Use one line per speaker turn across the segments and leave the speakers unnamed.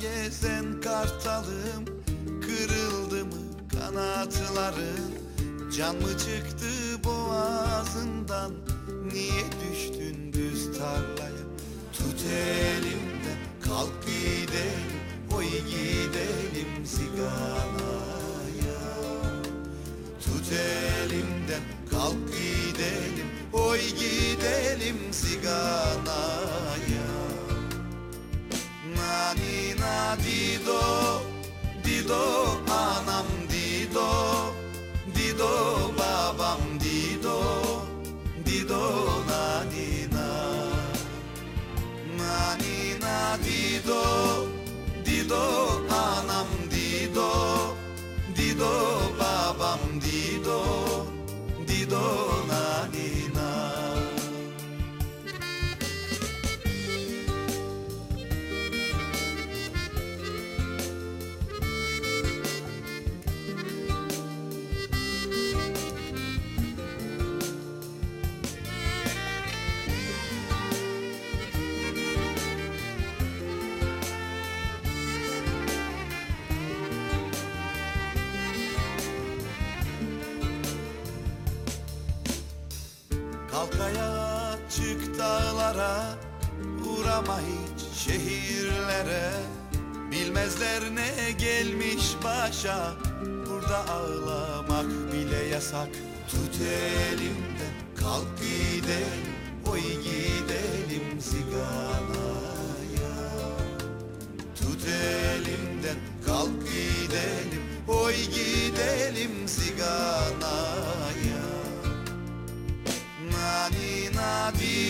Gezen kartalım Kırıldı mı kanatların Can mı çıktı boğazından? Niye düştün düz tarlaya? Tut elimden kalk gidelim Oy gidelim ziganaya Tut elimden kalk gidelim Oy gidelim ziganaya Cristo. Kalk çık dağlara Uğrama hiç şehirlere. Bilmezler ne gelmiş başa Burada ağlamak bile yasak. Tut elimden kalk gidelim Oy gidelim ziganaya. Tut elimden kalk gidelim Oy gidelim ziganaya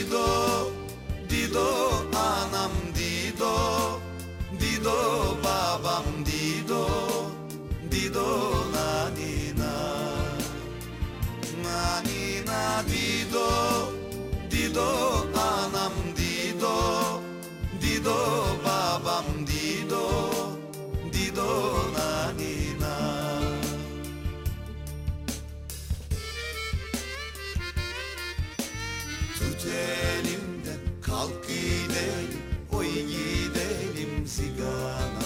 dido Dido anam dido Dido babam dido Dido nani na. Nani na dido Dido Tut elimden kalk gidelim Oy gidelim sigara.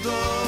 Cristo.